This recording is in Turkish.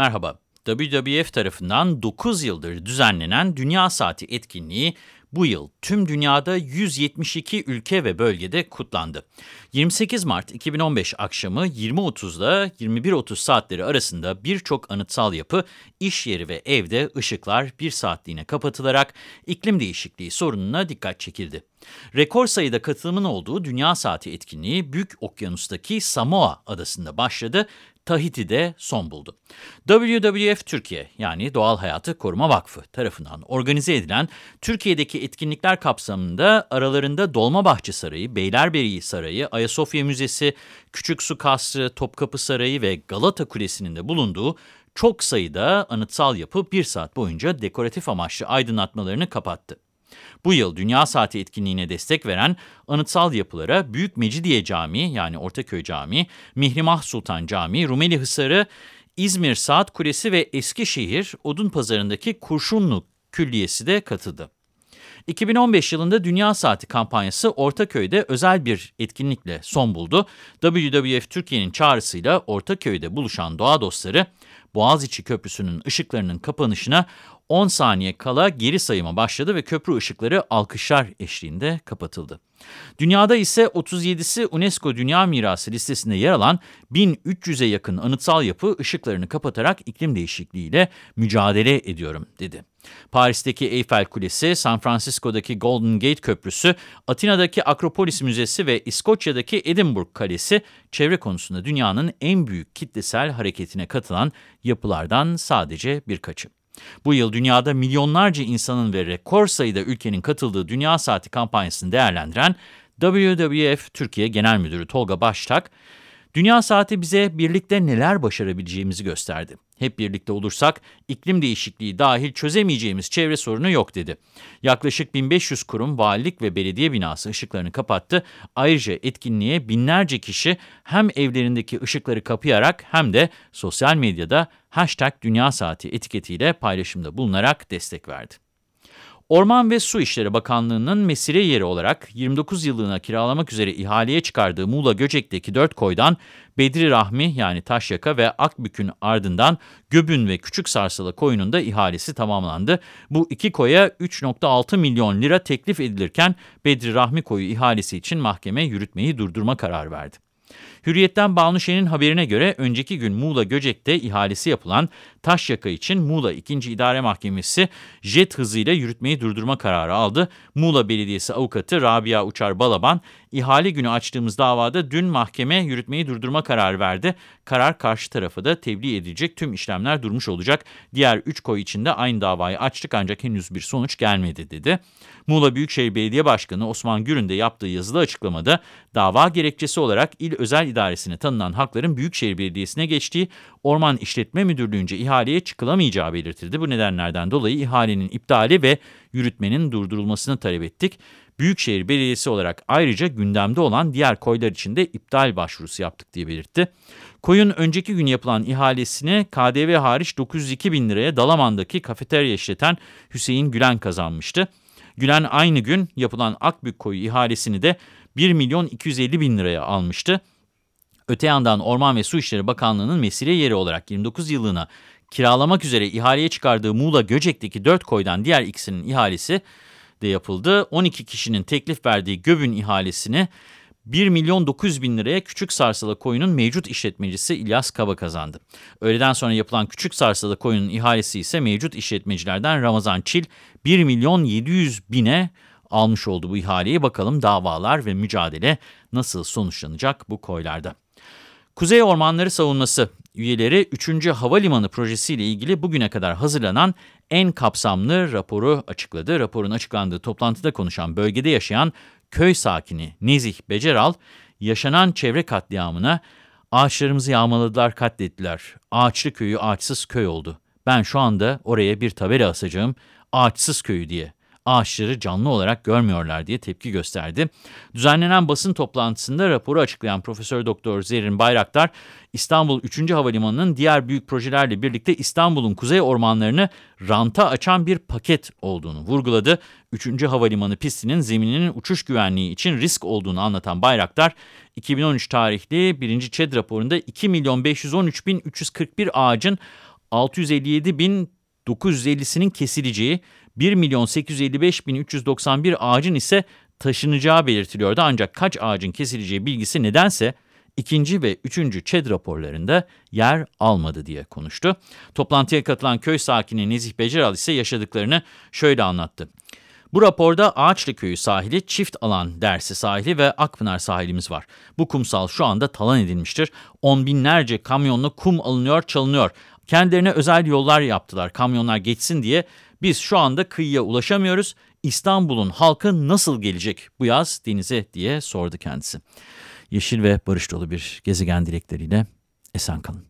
Merhaba, WWF tarafından 9 yıldır düzenlenen Dünya Saati etkinliği bu yıl tüm dünyada 172 ülke ve bölgede kutlandı. 28 Mart 2015 akşamı 20.30'da 21.30 saatleri arasında birçok anıtsal yapı, iş yeri ve evde ışıklar bir saatliğine kapatılarak iklim değişikliği sorununa dikkat çekildi. Rekor sayıda katılımın olduğu Dünya Saati etkinliği Büyük Okyanus'taki Samoa adasında başladı Tahiti'de son buldu. WWF Türkiye yani Doğal Hayatı Koruma Vakfı tarafından organize edilen Türkiye'deki etkinlikler kapsamında aralarında Dolmabahçe Sarayı, Beylerbeyi Sarayı, Ayasofya Müzesi, Küçük Su Kasrı, Topkapı Sarayı ve Galata Kulesi'nin de bulunduğu çok sayıda anıtsal yapı bir saat boyunca dekoratif amaçlı aydınlatmalarını kapattı. Bu yıl Dünya Saati etkinliğine destek veren anıtsal yapılara Büyük Mecidiye Camii yani Ortaköy Camii, Mihrimah Sultan Camii, Rumeli Hisarı, İzmir Saat Kulesi ve Eskişehir Odun Pazarı'ndaki Kurşunlu Külliyesi de katıldı. 2015 yılında Dünya Saati kampanyası Ortaköy'de özel bir etkinlikle son buldu. WWF Türkiye'nin çağrısıyla Ortaköy'de buluşan doğa dostları, Boğaziçi Köprüsü'nün ışıklarının kapanışına 10 saniye kala geri sayıma başladı ve köprü ışıkları alkışlar eşliğinde kapatıldı. Dünyada ise 37'si UNESCO Dünya Mirası listesinde yer alan 1300'e yakın anıtsal yapı ışıklarını kapatarak iklim değişikliğiyle mücadele ediyorum dedi. Paris'teki Eiffel Kulesi, San Francisco'daki Golden Gate Köprüsü, Atina'daki Akropolis Müzesi ve İskoçya'daki Edinburgh Kalesi çevre konusunda dünyanın en büyük kitlesel hareketine katılan yapılardan sadece birkaçı. Bu yıl dünyada milyonlarca insanın ve rekor sayıda ülkenin katıldığı Dünya Saati kampanyasını değerlendiren WWF Türkiye Genel Müdürü Tolga Baştak, Dünya Saati bize birlikte neler başarabileceğimizi gösterdi. Hep birlikte olursak iklim değişikliği dahil çözemeyeceğimiz çevre sorunu yok dedi. Yaklaşık 1500 kurum, valilik ve belediye binası ışıklarını kapattı. Ayrıca etkinliğe binlerce kişi hem evlerindeki ışıkları kapayarak hem de sosyal medyada hashtag Dünya Saati etiketiyle paylaşımda bulunarak destek verdi. Orman ve Su İşleri Bakanlığı'nın mesire yeri olarak 29 yıllığına kiralamak üzere ihaleye çıkardığı Muğla Göcek'teki 4 koydan Bedri Rahmi yani Taşyaka ve Akbük'ün ardından Göbün ve Küçük Sarsılı koyunun da ihalesi tamamlandı. Bu iki koya 3.6 milyon lira teklif edilirken Bedri Rahmi koyu ihalesi için mahkeme yürütmeyi durdurma kararı verdi. Hürriyet'ten Banu Şen'in haberine göre önceki gün Muğla Göcek'te ihalesi yapılan Taşyaka için Muğla 2. İdare Mahkemesi jet hızıyla yürütmeyi durdurma kararı aldı. Muğla Belediyesi avukatı Rabia Uçar Balaban, ihale günü açtığımız davada dün mahkeme yürütmeyi durdurma kararı verdi. Karar karşı tarafı da tebliğ edilecek tüm işlemler durmuş olacak. Diğer 3 koy için de aynı davayı açtık ancak henüz bir sonuç gelmedi dedi. Muğla Büyükşehir Belediye Başkanı Osman Gür'ün de yaptığı yazılı açıklamada dava gerekçesi olarak il özel idaresine tanınan hakların Büyükşehir Belediyesi'ne geçtiği Orman İşletme Müdürlüğü'nce ihaleye çıkılamayacağı belirtildi. Bu nedenlerden dolayı ihalenin iptali ve yürütmenin durdurulmasını talep ettik. Büyükşehir Belediyesi olarak ayrıca gündemde olan diğer koylar için de iptal başvurusu yaptık diye belirtti. Koyun önceki gün yapılan ihalesini KDV hariç 902 bin liraya Dalaman'daki kafeterya işleten Hüseyin Gülen kazanmıştı. Gülen aynı gün yapılan Akbük koyu ihalesini de 1 milyon 250 bin liraya almıştı. Öte yandan Orman ve Su İşleri Bakanlığı'nın mesire yeri olarak 29 yıllığına kiralamak üzere ihaleye çıkardığı Muğla Göcek'teki 4 koydan diğer ikisinin ihalesi de yapıldı. 12 kişinin teklif verdiği Göbün ihalesini 1 milyon 900 bin liraya Küçük Sarsılı Koyun'un mevcut işletmecisi İlyas Kaba kazandı. Öğleden sonra yapılan Küçük Sarsılı Koyun'un ihalesi ise mevcut işletmecilerden Ramazan Çil 1 milyon 700 bine almış oldu bu ihaleyi. Bakalım davalar ve mücadele nasıl sonuçlanacak bu koylarda. Kuzey Ormanları Savunması üyeleri 3. Havalimanı Projesi ile ilgili bugüne kadar hazırlanan en kapsamlı raporu açıkladı. Raporun açıklandığı toplantıda konuşan bölgede yaşayan köy sakini Nezih Beceral, yaşanan çevre katliamına ağaçlarımızı yağmaladılar, katlettiler. Ağaçlı köyü ağaçsız köy oldu. Ben şu anda oraya bir tabela asacağım, ağaçsız köyü diye ağaçları canlı olarak görmüyorlar diye tepki gösterdi. Düzenlenen basın toplantısında raporu açıklayan Profesör Doktor Zerrin Bayraktar, İstanbul 3. Havalimanı'nın diğer büyük projelerle birlikte İstanbul'un kuzey ormanlarını ranta açan bir paket olduğunu vurguladı. 3. Havalimanı pistinin zemininin uçuş güvenliği için risk olduğunu anlatan Bayraktar, 2013 tarihli 1. ÇED raporunda 2 milyon 513 bin 341 ağacın 657.950'sinin kesileceği, 1.855.391 ağacın ise taşınacağı belirtiliyordu. Ancak kaç ağacın kesileceği bilgisi nedense ikinci ve üçüncü ÇED raporlarında yer almadı diye konuştu. Toplantıya katılan köy sakini Nezih Beceral ise yaşadıklarını şöyle anlattı. Bu raporda Ağaçlı Köyü sahili, çift alan dersi sahili ve Akpınar sahilimiz var. Bu kumsal şu anda talan edilmiştir. On binlerce kamyonla kum alınıyor, çalınıyor. Kendilerine özel yollar yaptılar kamyonlar geçsin diye. Biz şu anda kıyıya ulaşamıyoruz. İstanbul'un halkı nasıl gelecek bu yaz denize diye sordu kendisi. Yeşil ve barış dolu bir gezegen dilekleriyle esen kalın.